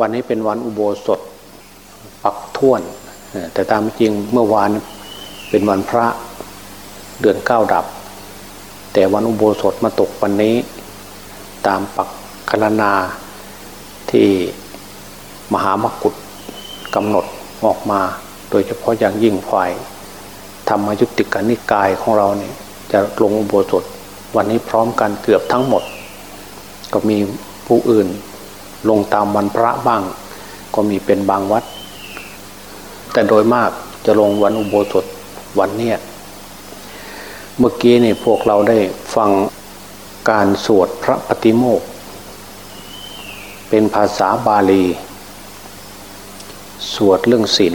วันนี้เป็นวันอุโบสถปักท่วน แต่ตามจริงเมื่อวานเป็นวันพระเดือนเก้าดับ แต่วันอุโบสถมาตกวันนี้ ตามปักคณนาที่มหามกุฏกำหนดออกมา โดยเฉพาะอย่างยิ่งฝ่ายธรรมยุติกานิกายของเราเนี่ยจะลงอุโบสถวันนี้พร้อมกันเกือบทั้งหมด ก็มีผู้อื่น ลงตามวันพระบ้าง ก็มีเป็นบางวัด แต่โดยมากจะลงวันอุโบสถวันเนี้ยเมื่อกี้นี่พวกเราได้ฟังการสวดพระปฏิโมกเป็นภาษาบาลี สวดเรื่องศีล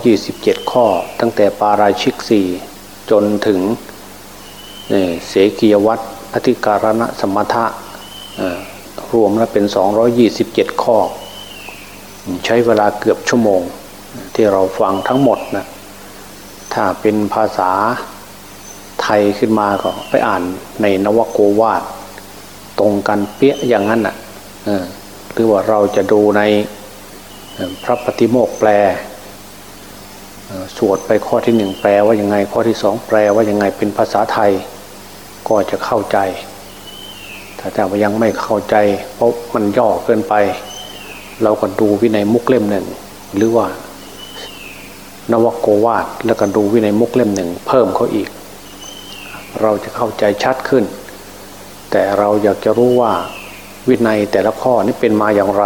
227 ข้อ ตั้งแต่ปาราชิกสี่จนถึงเสกียวัตรอธิการณสมถะ รวมแล้วเป็น 227 ข้อ ใช้เวลาเกือบชั่วโมงที่เราฟังทั้งหมดนะถ้าเป็นภาษาไทยขึ้นมาก็ไปอ่านในนวโกวาทตรงกันเปี้ยอย่างนั้นอะหรือว่าเราจะดูในพระปฏิโมกแปลสวดไปข้อที่หนึ่งแปลว่ายังไงข้อที่สองแปลว่ายังไงเป็นภาษาไทย ก็จะเข้าใจ ถ้าแต่ว่ายังไม่เข้าใจ เพราะมันย่อเกินไป เราก็ดูวินัยมุกเล่มหนึ่ง หรือว่านวโกวาทแล้วก็ดูวินัยมุกเล่มหนึ่ง เพิ่มเขาอีก เราจะเข้าใจชัดขึ้น แต่เราอยากจะรู้ว่าวินัยแต่ละข้อนี้เป็นมาอย่างไร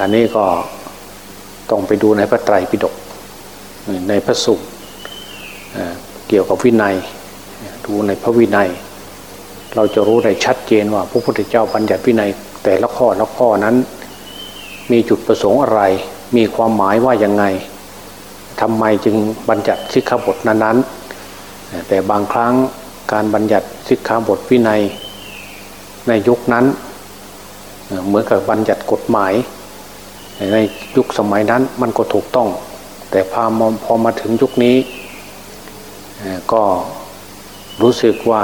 อันนี้ก็ต้องไปดูในพระไตรปิฎกในพระสูตรเกี่ยวกับวินัย ดูในพระวินัย เราจะรู้ได้ชัดเจนว่าพระพุทธเจ้าบัญญัติวินัยแต่ละข้อละข้อนั้น มีจุดประสงค์อะไร มีความหมายว่ายังไงทำไมจึงบัญญัติสิกขาบทนั้นๆ แต่บางครั้งการบัญญัติสิกขาบทวินัย ในยุคนั้นเหมือนกับบัญญัติกฎหมาย ในยุคสมัยนั้นมันก็ถูกต้อง แต่พอมาพอมาถึงยุคนี้ ก็รู้สึกว่า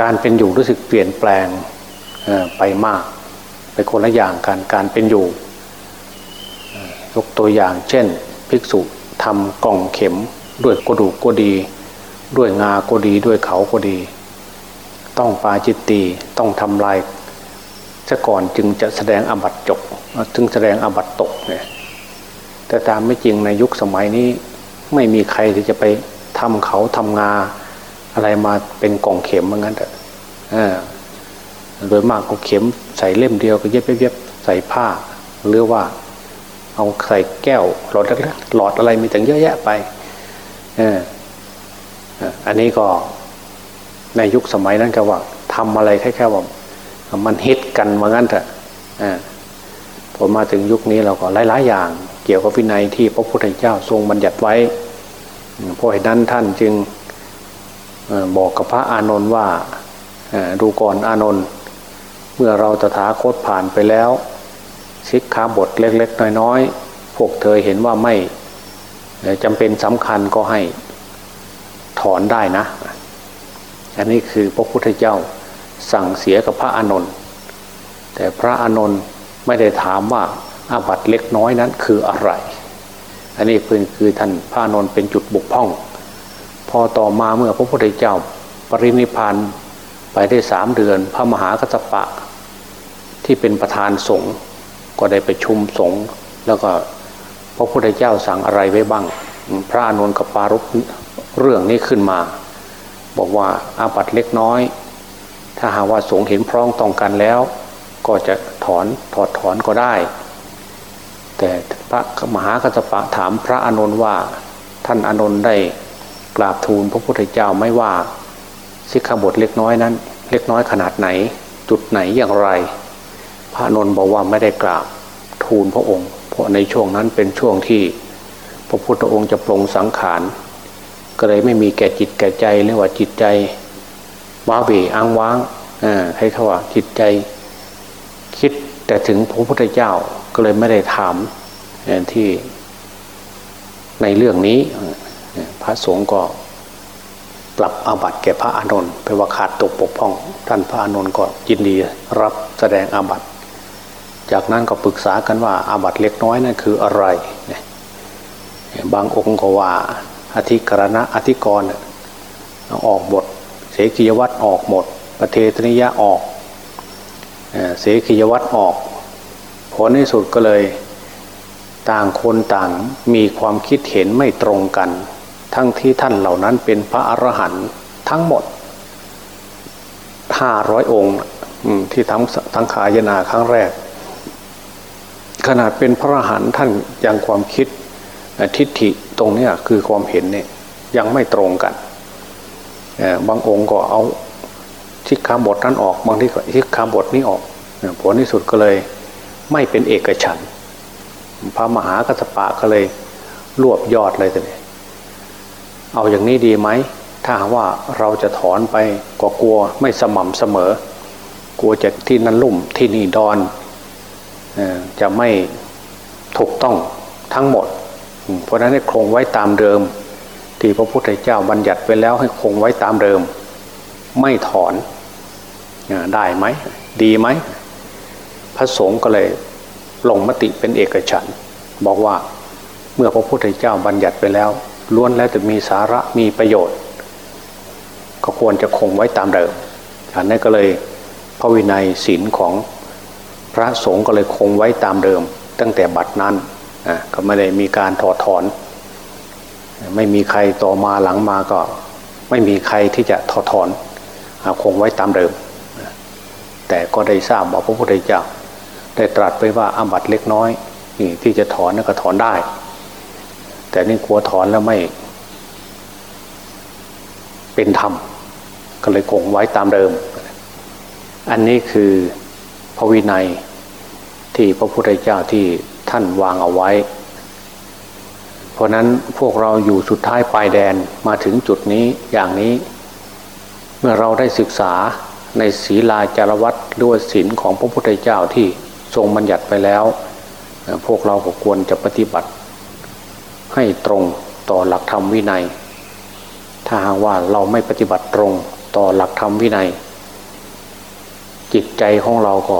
การเป็นอยู่รู้สึกเปลี่ยนแปลงไปมาก ไปคนละอย่างกันการเป็นอยู่ ยกตัวอย่างเช่น ภิกษุทำกล่องเข็มด้วยกระดูกก็ดี ด้วยงาก็ดีด้วยเขาก็ดี ต้องปาจิตตีต้องทำลายซะก่อนจึงจะแสดงอบัตจกจึงแสดงอบัตตกเนี่ยแต่ตามไม่จริงในยุคสมัยนี้ไม่มีใครที่จะไปทำเขาทำงา อะไรมาเป็นกล่องเข็มเหมือนกันแต่โดยมากก็เข็มใส่เล่มเดียวก็เย็บเย็บใส่ผ้า หรือว่าเอาใส่แก้วหลอดหลอดอะไรมีตั้งเยอะแยะไปเอออันนี้ก็ในยุคสมัยนั้นก็ว่าทำอะไรแค่แค่ว่ามันฮิตกันว่างั้นเถอะพอมาถึงยุคนี้เราก็หลายๆอย่าง เกี่ยวกับวินัยที่พระพุทธเจ้าทรงบัญญัติไว้เพราะเหตุนั้นท่านจึง บอกกับพระอานนท์ว่าดูก่อนอานนท์เมื่อเราตถาคตผ่านไปแล้วสิกขาบทเล็ก ๆ น้อยๆพวกเธอเห็นว่าไม่จำเป็นสำคัญก็ให้ถอนได้นะ อันนี้คือพระพุทธเจ้าสั่งเสียกับพระอานนท์แต่พระอานนท์ไม่ได้ถามว่าอาบัตเล็กน้อยนั้นคืออะไร อันนี้เพื่อคือท่านพระอานนท์เป็นจุดบุกพ่อง พอต่อมาเมื่อพระพุทธเจ้าปรินิพานไปได้สามเดือน พระมหากัสปะ ที่เป็นประธานสงฆ์ก็ได้ไปชุมสงฆ์แล้วก็พระพุทธเจ้าสั่งอะไรไว้บ้าง พระอนุนกับปารุกเรื่องนี้ขึ้นมา บอกว่าอาบัตเล็กน้อย ถ้าหาว่าสงฆ์เห็นพร้องต้องกันแล้ว ก็จะถอนถอดถอนก็ได้ แต่พระมหากัสปะถามพระอนุนว่าท่านอนุนได้ กราบทูลพระพุทธเจ้าไม่ว่าสิกขาบทเล็กน้อยนั้น เล็กน้อยขนาดไหน จุดไหนอย่างไร พระนนท์บอกว่าไม่ได้กราบทูลพระองค์ เพราะในช่วงนั้นเป็นช่วงที่ พระพุทธองค์จะปรงสังขารก็เลยไม่มีแก่จิตแก่ใจเรียกว่าจิตใจว้าเบอ้างว้างให้เขาว่าจิตใจคิดแต่ถึงพระพุทธเจ้าก็เลยไม่ได้ถามที่ในเรื่องนี้ พระสงฆ์ก็ปรับอาบัติแก่พระอานนท์ไปว่าขาดตกปกพ้อง ท่านพระอานนท์ก็ยินดีรับแสดงอาบัติ จากนั้นก็ปรึกษากันว่าอาบัติเล็กน้อยนั่นคืออะไร บางองค์ก็ว่าอธิกรณะอธิกรณ์ออกหมดเสกียวัตรออกหมด ประเทศนิยะออกเสกียวัตรออก ผลในสุดก็เลยต่างคนต่างมีความคิดเห็นไม่ตรงกัน ทั้งที่ท่านเหล่านั้นเป็นพระอรหันต์ทั้งหมดห้าร้อยองค์ที่ทั้งทั้งขายนาครั้งแรก ขนาดเป็นพระอรหันต์ท่านยังความคิดทิฏฐิตรงนี้คือความเห็นเนี่ยยังไม่ตรงกันบางองค์ก็เอาทิศคำบทนั้นออก บางที่ก็ทิศคำบทนี้ออกผลที่สุดก็เลยไม่เป็นเอกฉันพระมหากัสปะก็เลยรวบยอดเลยแต่เนี่ย เอาอย่างนี้ดีไหม ถ้าว่าเราจะถอนไปก็กลัวไม่สม่ำเสมอ กลัวจะที่นั่นลุ่มที่นี่ดอนจะไม่ถูกต้องทั้งหมด เพราะนั้นให้คงไว้ตามเดิม ที่พระพุทธเจ้าบัญญัติไปแล้วให้คงไว้ตามเดิม ไม่ถอนได้ไหม ดีไหม พระสงฆ์ก็เลยลงมติเป็นเอกฉันบอกว่าเมื่อพระพุทธเจ้าบัญญัติไปแล้ว ล้วนแล้วจะมีสาระมีประโยชน์ ก็ควรจะคงไว้ตามเดิมอันนี้ก็เลยพระวินัยศีลของพระสงฆ์ก็เลยคงไว้ตามเดิม ตั้งแต่บัดนั้นก็ไม่ได้มีการถอดถอน ไม่มีใครต่อมาหลังมาก็ ไม่มีใครที่จะถอดถอนคงไว้ตามเดิม แต่ก็ได้ทราบบอกพระพุทธเจ้าได้ตรัสไปว่าอาบัตเล็กน้อยที่จะถอนก็ถอนได้ แต่นี่กลัวถอนแล้วไม่ เป็นธรรม ก็เลยคงไว้ตามเดิม อันนี้คือพระวินัยที่พระพุทธเจ้าที่ท่านวางเอาไว้ เพราะนั้นพวกเราอยู่สุดท้ายปลายแดนมาถึงจุดนี้อย่างนี้ เมื่อเราได้ศึกษาในศีลาจารวัตด้วยศีลของพระพุทธเจ้าที่ทรงบัญญัติไปแล้ว พวกเราก็ควรจะปฏิบัติ ให้ตรงต่อหลักธรรมวินัย ถ้าหากว่าเราไม่ปฏิบัติตรงต่อหลักธรรมวินัย จิตใจของเราก็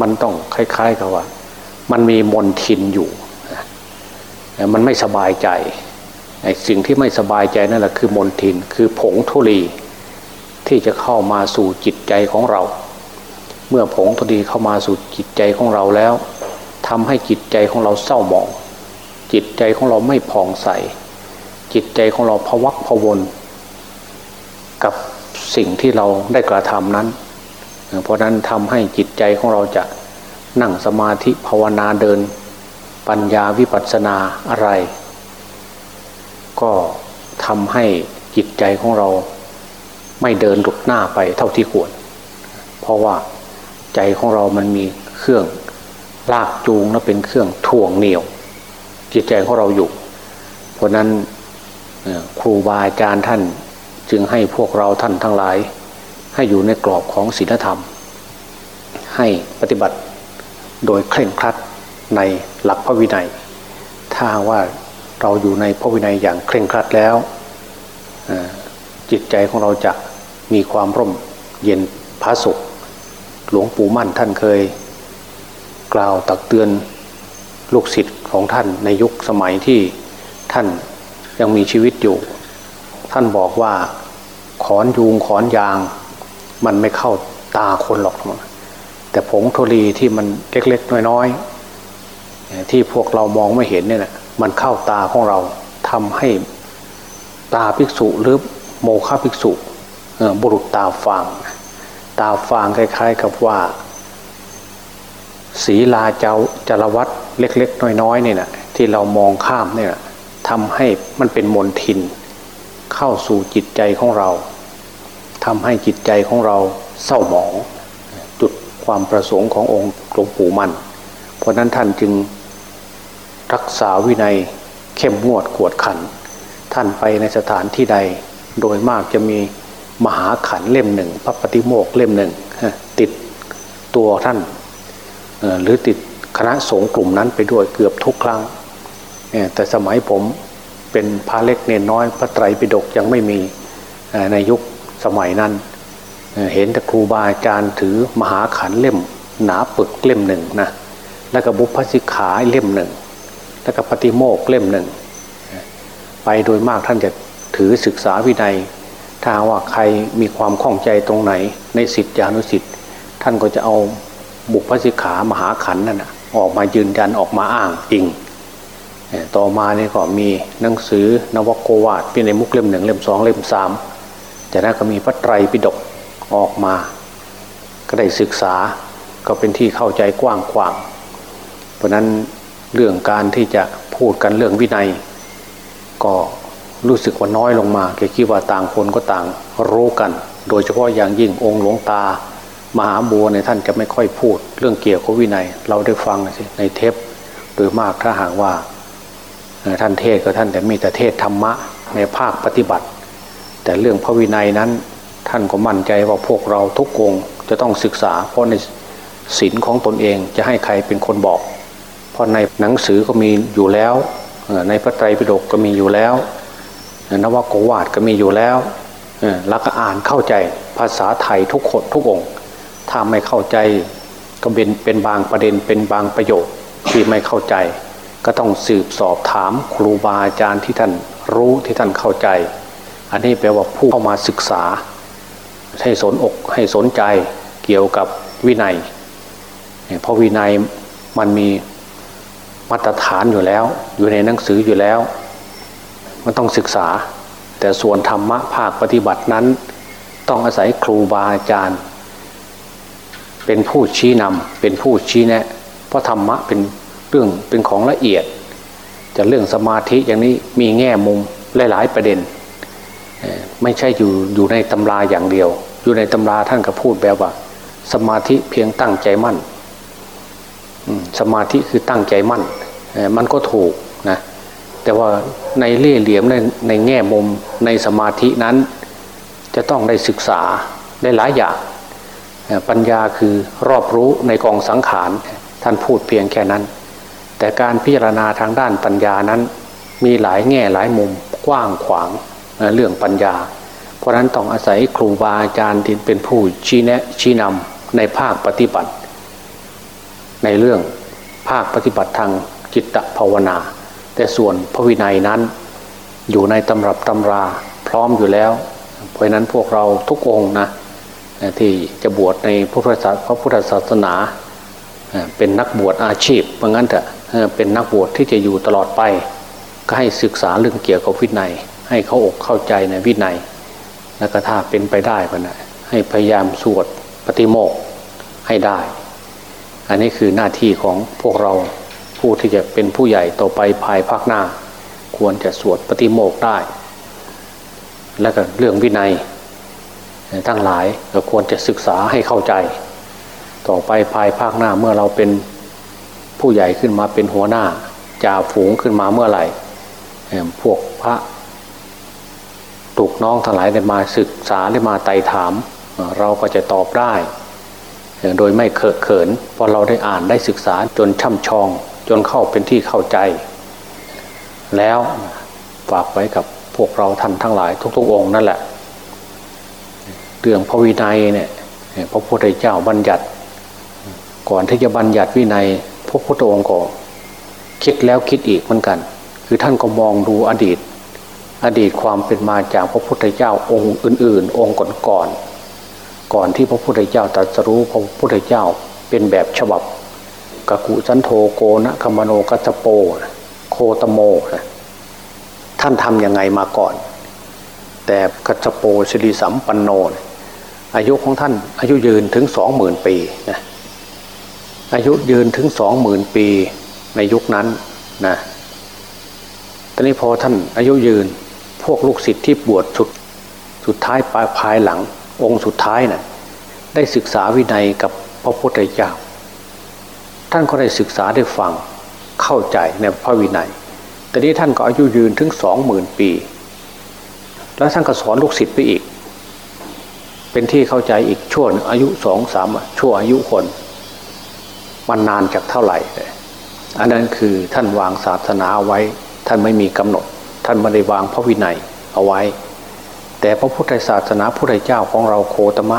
มันต้องคล้ายๆกับว่า มันมีมนทินอยู่มันไม่สบายใจไอ้สิ่งที่ไม่สบายใจนั่นแหละคือมนทินคือผงทุลีที่จะเข้ามาสู่จิตใจของเรา เมื่อผงทดีเข้ามาสู่จิตใจของเราแล้วทำให้จิตใจของเราเศร้าหมอง จิตใจของเราไม่ผ่องใส จิตใจของเราพวักพวนกับสิ่งที่เราได้กระทำนั้น เพราะนั้นทำให้จิตใจของเราจะนั่งสมาธิภาวนาเดิน ปัญญาวิปัสสนาอะไร ก็ทำให้จิตใจของเราไม่เดินหลุดหน้าไปเท่าที่ควร เพราะว่าใจของเรามันมีเครื่องลากจูงและเป็นเครื่องถ่วงเหนียว จิตใจของเราอยู่ เพราะนั้นครูบาอาจารย์ท่านจึงให้พวกเราท่านทั้งหลาย ให้อยู่ในกรอบของศีลธรรม ให้ปฏิบัติโดยเคร่งครัดในหลักพระวินัย ถ้าว่าเราอยู่ในพระวินัยอย่างเคร่งครัดแล้ว จิตใจของเราจะมีความร่มเย็นผาสุข หลวงปู่มั่นท่านเคย กล่าวตักเตือน ลูกศิษย์ของท่านในยุคสมัยที่ท่านยังมีชีวิตอยู่ ท่านบอกว่าขอนยูงขอนยาง มันไม่เข้าตาคนหรอก แต่ผงโทรีที่มันเล็กๆน้อยๆที่พวกเรามองไม่เห็นเนี่ยนะมันเข้าตาของเราทำให้ตาภิกษุหรือโมฆะภิกษุบุรุษตาฟาง ตาฟางคล้าย ๆ กับว่า ศีลาเจ้าจารวัตเล็ก ๆ น้อยๆนี่นะที่เรามองข้ามเนี่ยทำให้มันเป็นมนทิน เข้าสู่จิตใจของเราทำให้จิตใจของเราเศร้าหมอง จุดความประสงค์ขององค์หลวงปู่มัน เพราะนั้นท่านจึงรักษาวินัยเข้มงวดกวดขัน ท่านไปในสถานที่ใด โดยมากจะมีมหาขันเล่มหนึ่งพระปฏิโมกเล่มหนึ่งติดตัวท่าน หรือติดคณะสงฆ์กลุ่มนั้นไปด้วยเกือบทุกครั้ง แต่สมัยผมเป็นพระเล็กเนนน้อยพระไตรปิฎกยังไม่มีในยุคสมัยนั้น เห็นแต่ครูบาอาจารย์ถือมหาขันเล่ม หนาปึกเล่มหนึ่งนะแล้วก็บุพสิกขาเล่มหนึ่ง แล้วก็ปฏิโมกเล่มหนึ่ง ไปโดยมากท่านจะถือศึกษาวินัย ถ้าว่าใครมีความข้องใจตรงไหนในสิทธิอนุสิทธิ์ท่านก็จะเอา บุพสิกขามหาขันนั่นนะออกมายืนยันออกมาอ้างจริง ต่อมาเนี่ยก็มีหนังสือนวโกวาดเป็นในมุกเล่มหนึ่งเล่มสองเล่มสามจากนั้นก็มีพระไตรปิฎกออกมา ก็ได้ศึกษาก็เป็นที่เข้าใจกว้างขวาง เพราะนั้นเรื่องการที่จะพูดกันเรื่องวินัย ก็รู้สึกว่าน้อยลงมาคิดว่าต่างคนก็ต่างรู้กัน โดยเฉพาะอย่างยิ่งองค์หลวงตา มหาบัวในท่านจะไม่ค่อยพูด เรื่องเกี่ยวกับวินัย เราได้ฟังในเทปโดยมากถ้าหากว่าท่านเทศก็ท่านแต่มีแต่เทศธรรมะในภาคปฏิบัติ แต่เรื่องพระวินัยนั้น ท่านก็มั่นใจว่าพวกเราทุกองจะต้องศึกษา เพราะในศีลของตนเองจะให้ใครเป็นคนบอก เพราะในหนังสือก็มีอยู่แล้วในพระไตรปิฎกก็มีอยู่แล้วนวโกวาดก็มีอยู่แล้วแล้วก็อ่านเข้าใจภาษาไทยทุกคนทุกอง ถ้าไม่เข้าใจก็เป็นเป็นบางประเด็นเป็นบางประโยคที่ไม่เข้าใจ ก็ต้องสืบสอบถามครูบาอาจารย์ที่ท่านรู้ที่ท่านเข้าใจ อันนี้แปลว่าผู้เข้ามาศึกษา ให้สนอกให้สนใจเกี่ยวกับวินัยเพราะวินัยมันมีมาตรฐานอยู่แล้ว อยู่ในหนังสืออยู่แล้ว มันต้องศึกษา แต่ส่วนธรรมะภาคปฏิบัตินั้น ต้องอาศัยครูบาอาจารย์ เป็นผู้ชี้นำเป็นผู้ชี้แนะ เพราะธรรมะเป็นเรื่องเป็นของละเอียด จะเรื่องสมาธิอย่างนี้มีแง่มุมหลายๆประเด็น ไม่ใช่อยู่อยู่ในตำราอย่างเดียว อยู่ในตำราท่านก็พูดแบบว่า สมาธิเพียงตั้งใจมั่นสมาธิคือตั้งใจมั่นมันก็ถูกนะแต่ว่าในเล่เหลี่ยมในในแง่มุมในสมาธินั้น จะต้องได้ศึกษาได้หลายอย่าง ปัญญาคือรอบรู้ในกองสังขารท่านพูดเพียงแค่นั้น แต่การพิจารณาทางด้านปัญญานั้น มีหลายแง่หลายมุมกว้างขวางเรื่องปัญญา เพราะนั้นต้องอาศัยครูบาอาจารย์ที่เป็นผู้ชี้แนะชี้นำในภาคปฏิบัติ ในเรื่องภาคปฏิบัติทางจิตภาวนา แต่ส่วนพระวินัยนั้น อยู่ในตำรับตำราพร้อมอยู่แล้ว เพราะนั้นพวกเราทุกองนะ ที่จะบวชในพระพุทธศาสพระพุทธศาสนาเป็นนักบวชอาชีพเพราะงั้นเถอะเป็นนักบวชที่จะอยู่ตลอดไป ก็ให้ศึกษาเรื่องเกี่ยวกับวินัย ให้เขาอกเข้าใจในวินัยแล้วก็ถ้าเป็นไปได้ก็นะให้พยายามสวดปฏิโมกให้ได้ อันนี้คือหน้าที่ของพวกเราผู้ที่จะเป็นผู้ใหญ่ต่อไปภายภาคหน้า ควรจะสวดปฏิโมกได้ และก็เรื่องวินัย ทั้งหลายก็ควรจะศึกษาให้เข้าใจ ต่อไปภายภาคหน้าเมื่อเราเป็นผู้ใหญ่ขึ้นมาเป็นหัวหน้าจ่าฝูงขึ้นมาเมื่อไหร่พวกพระตุกน้องทั้งหลายได้มาศึกษาได้มาไต่ถาม เราก็จะตอบได้ โดยไม่เขิดเขินพอเราได้อ่านได้ศึกษาจนช่ำชอง จนเข้าเป็นที่เข้าใจ แล้วฝากไว้กับพวกเราท่านทั้งหลายทุกๆองค์นั่นแหละ เรื่องพระวินัยเนี่ยพระพุทธเจ้าบัญญัติ ก่อนที่จะบัญญัติวินัย พระพุทธองค์ก็คิดแล้วคิดอีกเหมือนกัน คือท่านก็มองดูอดีต อดีตความเป็นมาจากพระพุทธเจ้าองค์อื่น ๆ องค์ก่อนๆก่อนที่พระพุทธเจ้าตรัสรู้พระพุทธเจ้าเป็นแบบฉบับกกุสันโธโกนะคัมโนกัจโป โคตโมท่านทำยังไงมาก่อน แต่กัจโปสิริสัมปันโน อายุของท่านอายุยืนถึงสองหมื่นปีนะอายุยืนถึงสองหมื่นปีในยุคนั้นนะตอนนี้พอท่านอายุยืนพวกลูกศิษย์ที่บวชสุดสุดท้ายปลายภายหลัง องค์สุดท้ายนะ่ะได้ศึกษาวินัยกับพระพุทธเจ้าท่านก็ได้ศึกษาได้ฟังเข้าใจในพระวินัยแต่นี้ท่านก็อายุยืนถึงสองหมื่นปี แล้วท่านก็สอนลูกศิษย์ไปอีก เป็นที่เข้าใจอีกช่วงอายุสองสามชั่วอายุคนมันนานจากเท่าไหร่อันนั้นคือท่านวางศาสนาไว้ ท่านไม่มีกำหนด ท่านไม่ได้วางพระวินัยเอาไว้ แต่พระพุทธศาสนาพุทธเจ้าของเราโคตมะ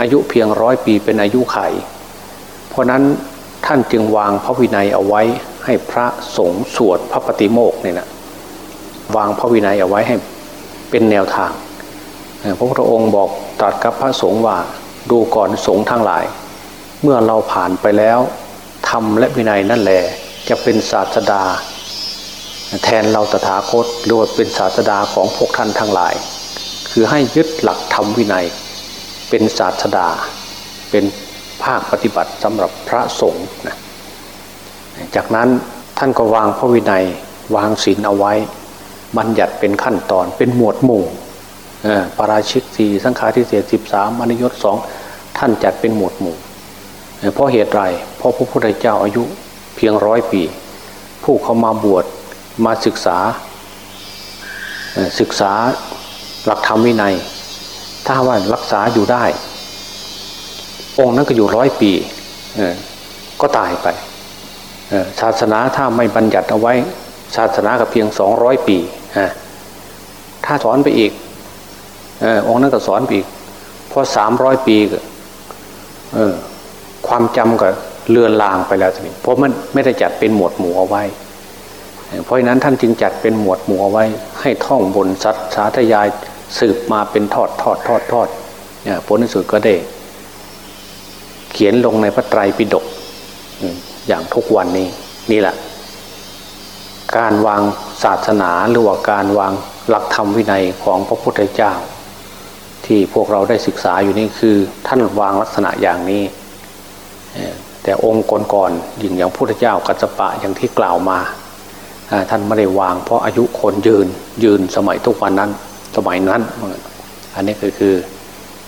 อายุเพียงร้อยปีเป็นอายุไข เพราะนั้นท่านจึงวางพระวินัยเอาไว้ให้พระสงฆ์สวดพระปฏิโมกข์เนี่ยนะวางพระวินัยเอาไว้ให้เป็นแนวทางพระพุทธองค์บอก ตรัสกับพระสงฆ์ว่าดูก่อนสงฆ์ทั้งหลาย เมื่อเราผ่านไปแล้วธรรมและวินัยนั่นแหละจะเป็นศาสดา แทนเราตถาคตหรือว่าเป็นศาสดาของพวกท่านทั้งหลาย คือให้ยึดหลักธรรมวินัย เป็นศาสดา เป็นภาคปฏิบัติสำหรับพระสงฆ์นะจากนั้นท่านก็วางพระวินัยวางศีลเอาไว้ บัญญัติเป็นขั้นตอนเป็นหมวดหมู่ ปราชิกสี่สังฆาทิเศษสิบสามอนิยตสองท่านจัดเป็นหมวดหมู่เพราะเหตุไรเพราะพระพุทธเจ้าอายุเพียงร้อยปี ผู้เขามาบวชมาศึกษาศึกษาหลักธรรมวินัย ถ้าว่ารักษาอยู่ได้ องค์นั้นก็อยู่ร้อยปีก็ตายไปศาสนาถ้าไม่บัญญัติเอาไว้ศาสนาก็เพียงสองร้อยปีถ้าสอนไปอีก องค์นั้นก็สอนปอีกพอสามร้อยปีก็ความจำก็เลือนลางไปแล้วทีนี้เพราะมันไม่ได้จัดเป็นหมวดหมู่เอาไว้ เพราะฉะนั้นท่านจึงจัดเป็นหมวดหมู่เอาไว้ ให้ท่องบนสัตสาธยายสืบมาเป็นทอดทอดทอดทอดเนี่ยผลที่สุดก็ได้ เขียนลงในพระไตรปิฎกอย่างทุกวันนี้นี่แหละ การวางศาสนาหรือว่าการวางหลักธรรมวินัยของพระพุทธเจ้า ที่พวกเราได้ศึกษาอยู่นี่คือท่านวางลักษณะอย่างนี้แต่องค์ก่อนๆยิ่งอย่างพุทธเจ้ากัสปะอย่างที่กล่าวมา ท่านไม่ได้วางเพราะอายุคนยืนยืนสมัยทุกวันนั้นสมัยนั้น อันนี้ก็คือ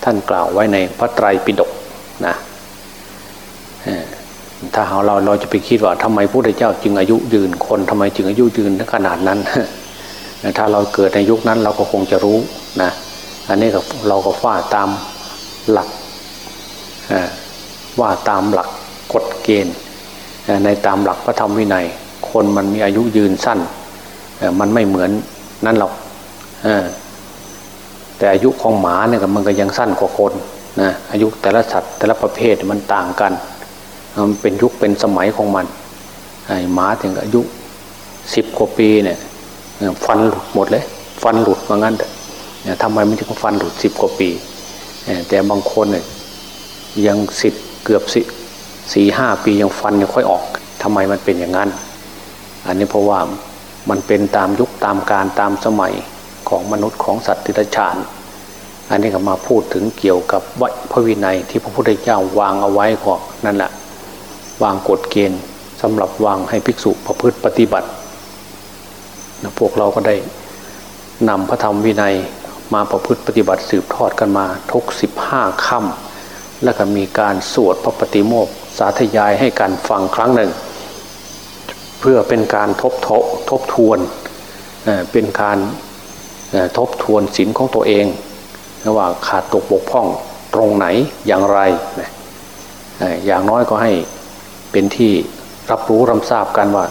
ท่านกล่าวไว้ในพระไตรปิฎกนะถ้าเราเราจะไปคิดว่าทำไมพระพุทธเจ้าจึงอายุยืนคนทำไมจึงอายุยืนขนาดนั้น ถ้าเราเกิดในยุคนั้นเราก็คงจะรู้นะ อันนี้เราก็ว่าตามหลักว่าตามหลักกฎเกณฑ์ ในตามหลักพระธรรมวินัย คนมันมีอายุยืนสั้น มันไม่เหมือนนั่นหรอกแต่อายุของหมาเนี่ยมันก็ยังสั้นกว่าคนนะอายุแต่ละสัตว์แต่ละประเภทมันต่างกัน มันเป็นยุคเป็นสมัยของมันหมาถึงอายุสิบกว่าปีเนี่ยฟันหลุดหมดเลย ฟันหลุดมางั้น ทำไมมันถึงฟันหลุดสิบกว่าปี แต่บางคนเนี่ยยังสิบเกือบสิสี่ห้าปียังฟันยังค่อยออกทำไมมันเป็นอย่างนั้น อันนี้เพราะว่ามันเป็นตามยุคตามการตามสมัยของมนุษย์ของสัตว์ติรฉานอันนี้ก็มาพูดถึงเกี่ยวกับวัพระวินัยที่พระพุทธเจ้าวางเอาไว้ขอนั่นแหละวางกฎเกณฑ์สำหรับวางให้ภิกษุประพฤติปฏิบัตินะพวกเราก็ได้นำพระธรรมวินัย มาประพฤติปฏิบัติสืบทอดกันมาทุกสิบห้าค่ำแล้วก็มีการสวดพระปฏิโมกสาธยายให้การฟังครั้งหนึ่ง เพื่อเป็นการทบทบทบทวนเป็นการทบทวนศีลของตัวเองว่าขาดตกบกพร่องตรงไหนอย่างไร อย่างน้อยก็ให้เป็นที่รับรู้รับทราบกันว่า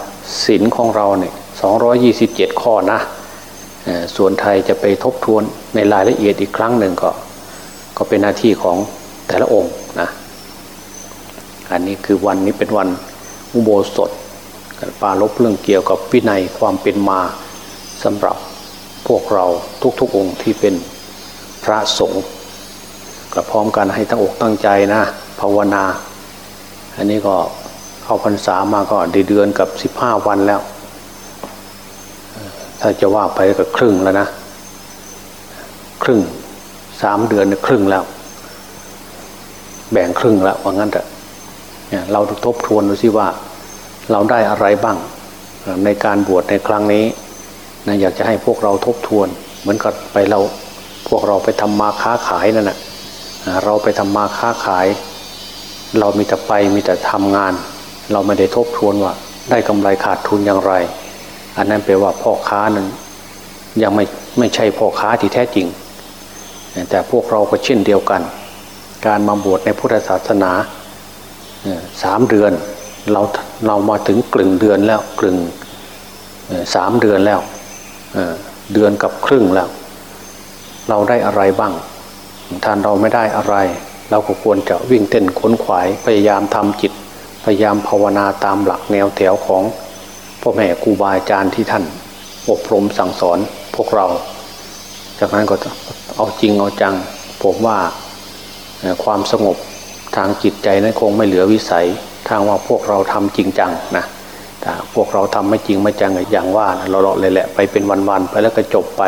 ศีลของเราเนี่ย227ข้อนะ ส่วนไทยจะไปทบทวนในรายละเอียดอีกครั้งหนึ่งก็ ก็เป็นหน้าที่ของแต่ละองค์นะอันนี้คือวันนี้เป็นวันอุโบสถปาลบเรื่องเกี่ยวกับวินัยความเป็นมาสำหรับพวกเราทุกๆองค์ที่เป็นพระสงฆ์กระพร้อมกันให้ตั้งอกตั้งใจนะภาวนา อันนี้ก็เข้าพรรษามาก็เดือนกับสิบห้าวันแล้ว ถ้าจะว่าไปก็ครึ่งแล้วนะ ครึ่งสามเดือนครึ่งแล้ว แบ่งครึ่งแล้วว่างั้นแต่เราทบทวนดูสิว่า เราได้อะไรบ้าง ในการบวชในครั้งนี้นะอยากจะให้พวกเราทบทวน เหมือนกับไปเราพวกเราไปทำมาค้าขายนั่นแหะเราไปทำมาค้าขาย เรามีแต่ไปมีแต่ทำงาน เราไม่ได้ทบทวนว่า ได้กำไรขาดทุนอย่างไร อันนั้นแปลว่าพ่อค้านั้นยังไม่ไม่ใช่พ่อค้าที่แท้จริง แต่พวกเราก็เช่นเดียวกัน การมาบวชในพุทธศาสนาสามเดือนเราเรามาถึงกลึงเดือนแล้วกลึงสามเดือนแล้วเดือนกับครึ่งแล้ว เราได้อะไรบ้างท่านเราไม่ได้อะไร เราก็ควรจะวิ่งเต้นขนขวายพยายามทำจิต พยายามภาวนาตามหลักแนวแถวของ พ่อแม่ครูบาอาจารย์ที่ท่านอบรมสั่งสอนพวกเรา จากนั้นก็เอาจริงเอาจัง ผมว่าความสงบทางจิตใจนั้นคงไม่เหลือวิสัยทางว่าพวกเราทำจริงจังนะแต่พวกเราทำไม่จริงไม่จังอย่างว่าเราเลาะเลยแหละไปเป็นวันๆไปแล้วก็จบไป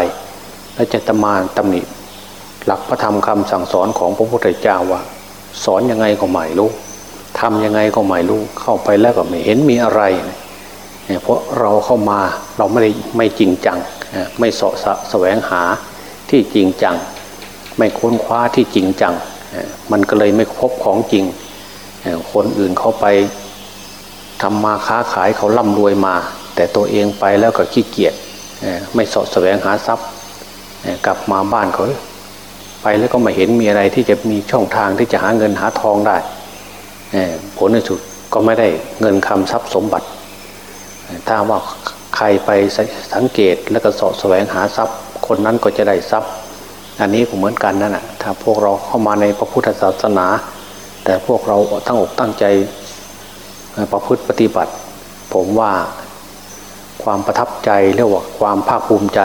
แล้วจะตมาตำหนิหลักพระธรรมคำสั่งสอนของพระพุทธเจ้าว่า สอนยังไงก็ไม่รู้ทำยังไงก็ไม่รู้เข้าไปแล้วก็ไม่เห็นมีอะไรนี่ย เพราะเราเข้ามาเราไม่ได้ไม่จริงจังไม่เสาะแสวงหาที่จริงจัง ไม่ค้นคว้าที่จริงจัง มันก็เลยไม่พบของจริง คนอื่นเขาไปทำมาค้าขายเขาร่ำรวยมา แต่ตัวเองไปแล้วก็ขี้เกียจไม่สาะแสวงหาทรัพย์กลับมาบ้านเขาไปแล้วก็ไม่เห็นมีอะไรที่จะมีช่องทางที่จะหาเงินหาทองได้ผลในสุดก็ไม่ได้เงินคำทรัพย์สมบัติ ถ้าว่าใครไปสังเกตแล้วก็สาะแสวงหาทรัพย์ คนนั้นก็จะได้ทรัพย์ อันนี้ก็เหมือนกันนั่นแหะถ้าพวกเราเข้ามาในพระพุทธศาสนา แต่พวกเราตั้งอกตั้งใจประพฤติปฏิบัติ ผมว่าความประทับใจเรียกว่าความภาคภูมิใจ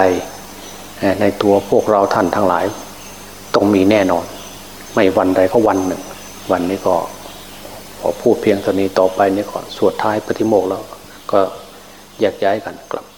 ในตัวพวกเราท่านทั้งหลายต้องมีแน่นอน ไม่วันใดก็วันหนึ่ง วันนี้ก็พอพูดเพียงเท่านี้ต่อไปนี้ก่อนสวดท้ายปฏิโมกข์แล้วก็ แยกย้ายกันกลับ